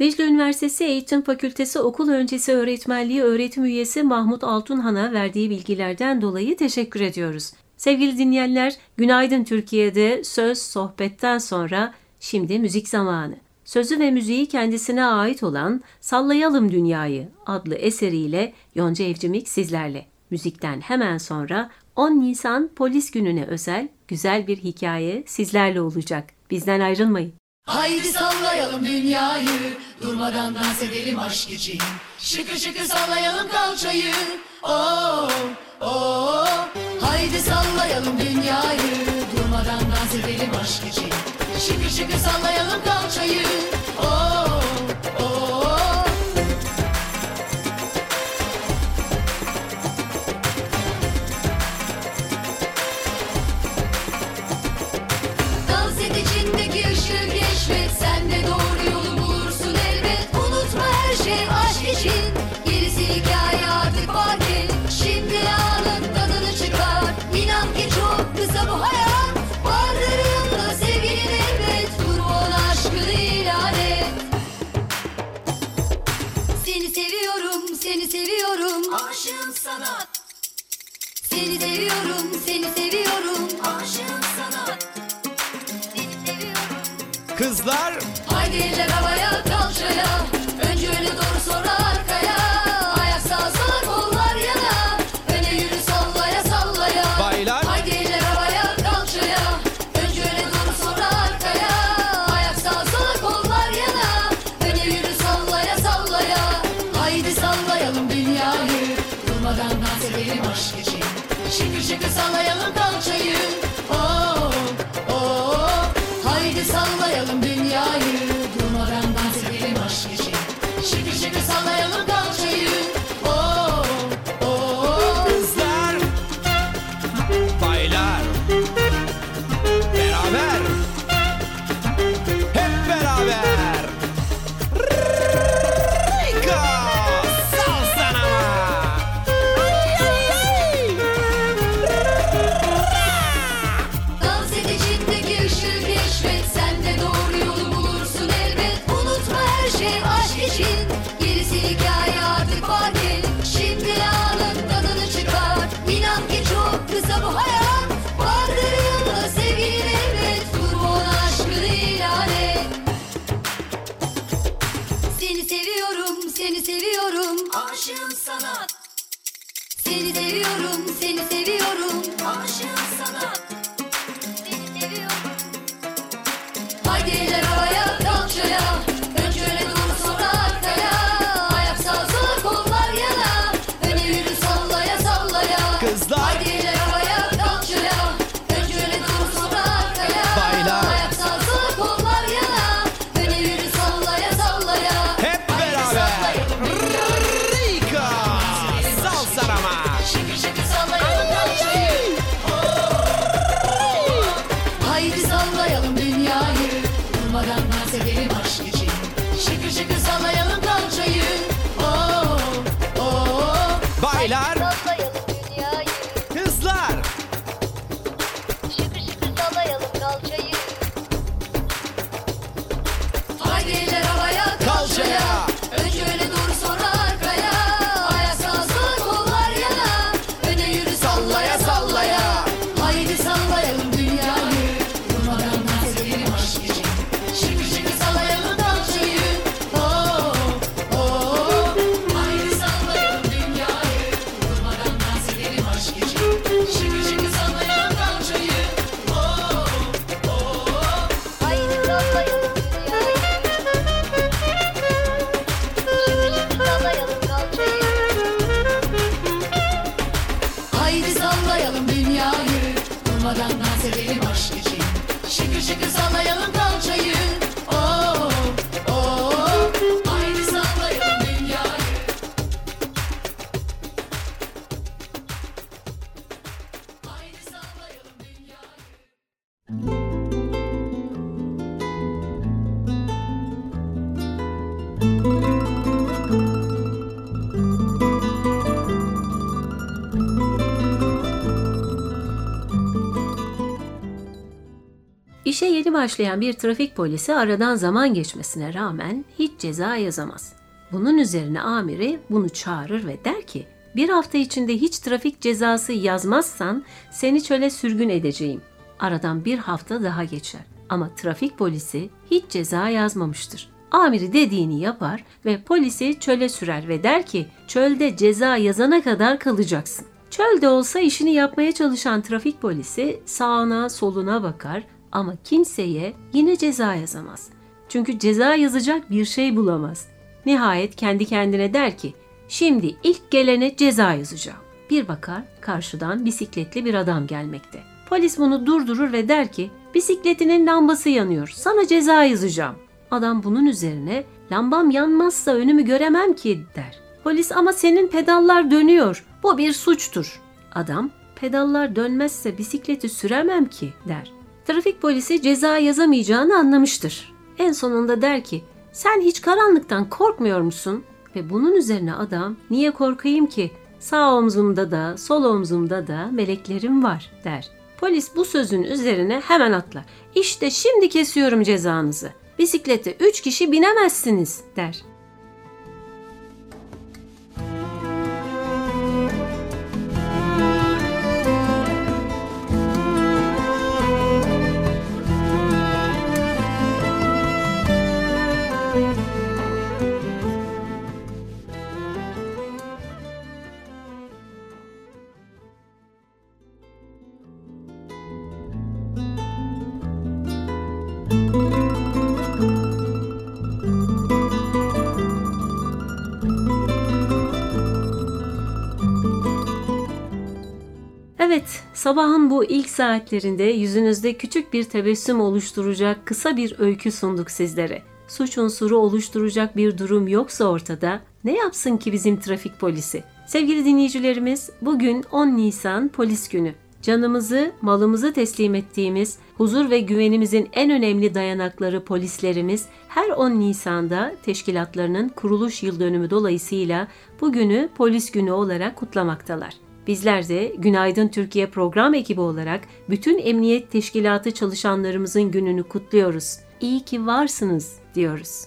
Dicle Üniversitesi Eğitim Fakültesi Okul Öncesi Öğretmenliği Öğretim Üyesi Mahmut Altunhan'a verdiği bilgilerden dolayı teşekkür ediyoruz. Sevgili dinleyenler, Günaydın Türkiye'de söz sohbetten sonra şimdi müzik zamanı. Sözü ve müziği kendisine ait olan Sallayalım Dünyayı adlı eseriyle Yonca Evcimik sizlerle. Müzikten hemen sonra 10 Nisan Polis Günü'ne özel güzel bir hikaye sizlerle olacak. Bizden ayrılmayın. Haydi sallayalım dünyayı. Durmadan dans edelim aşk için. Şıkır şıkır sallayalım kalçayı. Oh oh. Haydi sallayalım dünyayı. Durmadan dans edelim aşk için. Şıkır şıkır sallayalım kalçayı. Oh. seviyorum. Aşığım sana. Seni seviyorum seni seviyorum. Aşığım sana. Seni seviyorum. Kızlar. Haydi eller havaya. Kıranlar severim aşk için. İşe yeni başlayan bir trafik polisi aradan zaman geçmesine rağmen hiç ceza yazamaz. Bunun üzerine amiri bunu çağırır ve der ki bir hafta içinde hiç trafik cezası yazmazsan seni çöle sürgün edeceğim.'' Aradan bir hafta daha geçer. Ama trafik polisi hiç ceza yazmamıştır. Amiri dediğini yapar ve polisi çöle sürer ve der ki çölde ceza yazana kadar kalacaksın. Çölde olsa işini yapmaya çalışan trafik polisi sağına soluna bakar ama kimseye yine ceza yazamaz. Çünkü ceza yazacak bir şey bulamaz. Nihayet kendi kendine der ki şimdi ilk gelene ceza yazacağım. Bir bakar karşıdan bisikletli bir adam gelmekte. Polis bunu durdurur ve der ki bisikletinin lambası yanıyor sana ceza yazacağım. Adam bunun üzerine lambam yanmazsa önümü göremem ki der. Polis ama senin pedallar dönüyor. Bu bir suçtur. Adam pedallar dönmezse bisikleti süremem ki der. Trafik polisi ceza yazamayacağını anlamıştır. En sonunda der ki sen hiç karanlıktan korkmuyor musun? Ve bunun üzerine adam niye korkayım ki? Sağ omzumda da sol omzumda da meleklerim var der. Polis bu sözün üzerine hemen atlar. İşte şimdi kesiyorum cezanızı. Bisiklete üç kişi binemezsiniz der. Evet, sabahın bu ilk saatlerinde yüzünüzde küçük bir tebessüm oluşturacak kısa bir öykü sunduk sizlere. Suç unsuru oluşturacak bir durum yoksa ortada ne yapsın ki bizim trafik polisi? Sevgili dinleyicilerimiz, bugün 10 Nisan Polis Günü. Canımızı, malımızı teslim ettiğimiz, huzur ve güvenimizin en önemli dayanakları polislerimiz her 10 Nisan'da teşkilatlarının kuruluş yıl dönümü dolayısıyla bugünü Polis Günü olarak kutlamaktalar. Bizler de Günaydın Türkiye program ekibi olarak bütün emniyet teşkilatı çalışanlarımızın gününü kutluyoruz. İyi ki varsınız diyoruz.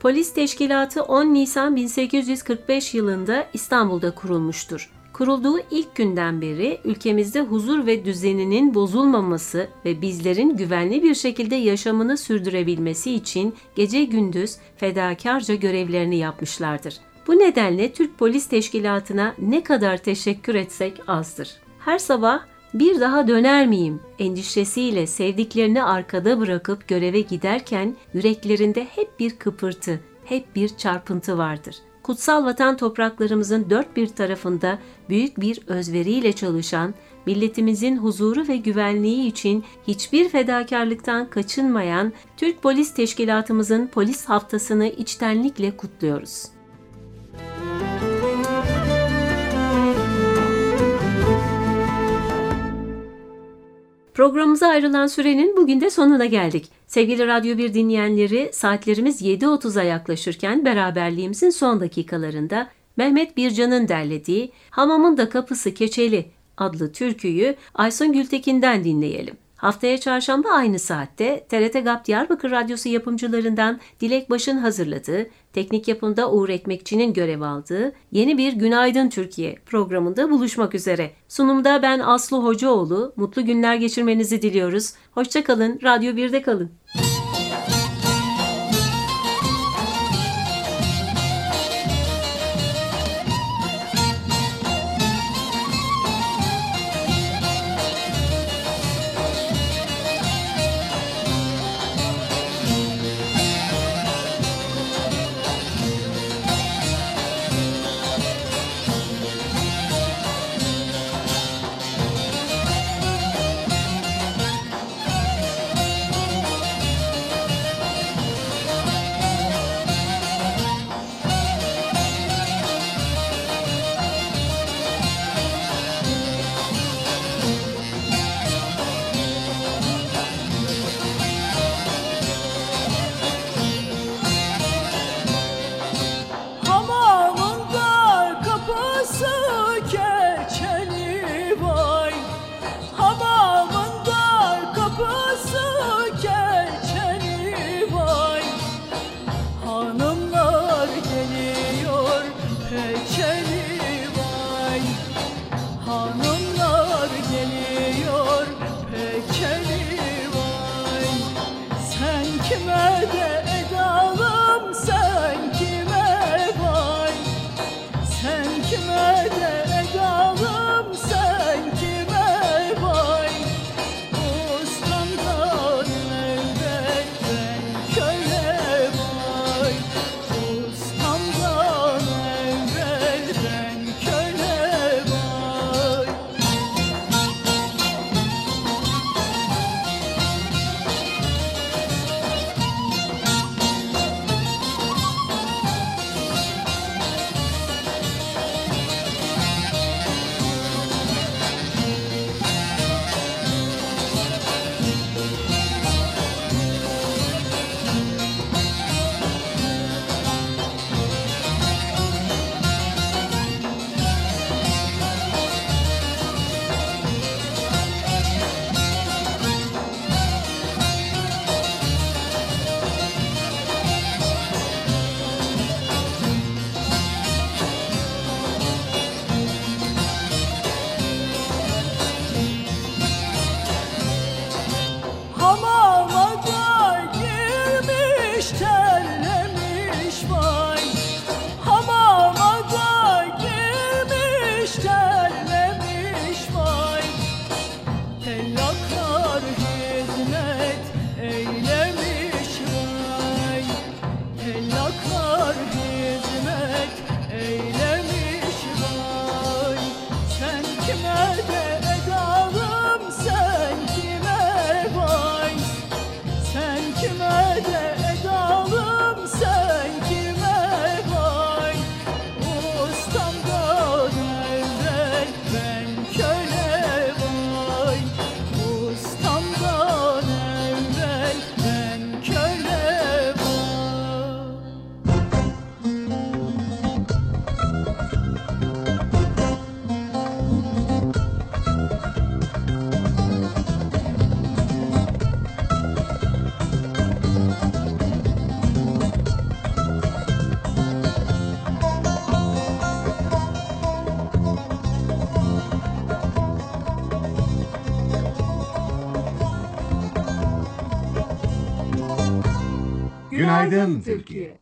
Polis Teşkilatı 10 Nisan 1845 yılında İstanbul'da kurulmuştur. Kurulduğu ilk günden beri ülkemizde huzur ve düzeninin bozulmaması ve bizlerin güvenli bir şekilde yaşamını sürdürebilmesi için gece gündüz fedakarca görevlerini yapmışlardır. Bu nedenle Türk Polis Teşkilatı'na ne kadar teşekkür etsek azdır. Her sabah bir daha döner miyim endişesiyle sevdiklerini arkada bırakıp göreve giderken yüreklerinde hep bir kıpırtı, hep bir çarpıntı vardır. Kutsal vatan topraklarımızın dört bir tarafında büyük bir özveriyle çalışan, milletimizin huzuru ve güvenliği için hiçbir fedakarlıktan kaçınmayan Türk Polis Teşkilatımızın polis haftasını içtenlikle kutluyoruz. Programımıza ayrılan sürenin bugün de sonuna geldik. Sevgili Radyo 1 dinleyenleri saatlerimiz 7.30'a yaklaşırken beraberliğimizin son dakikalarında Mehmet Bircan'ın derlediği Hamamın da Kapısı Keçeli adlı türküyü Aysun Gültekin'den dinleyelim. Haftaya çarşamba aynı saatte TRT GAP Diyarbakır Radyosu yapımcılarından Dilek Baş'ın hazırladığı, teknik yapımda Uğur Ekmekçi'nin görev aldığı yeni bir Günaydın Türkiye programında buluşmak üzere. Sunumda ben Aslı Hocaoğlu, mutlu günler geçirmenizi diliyoruz. Hoşçakalın, Radyo 1'de kalın. Günaydın Türkiye.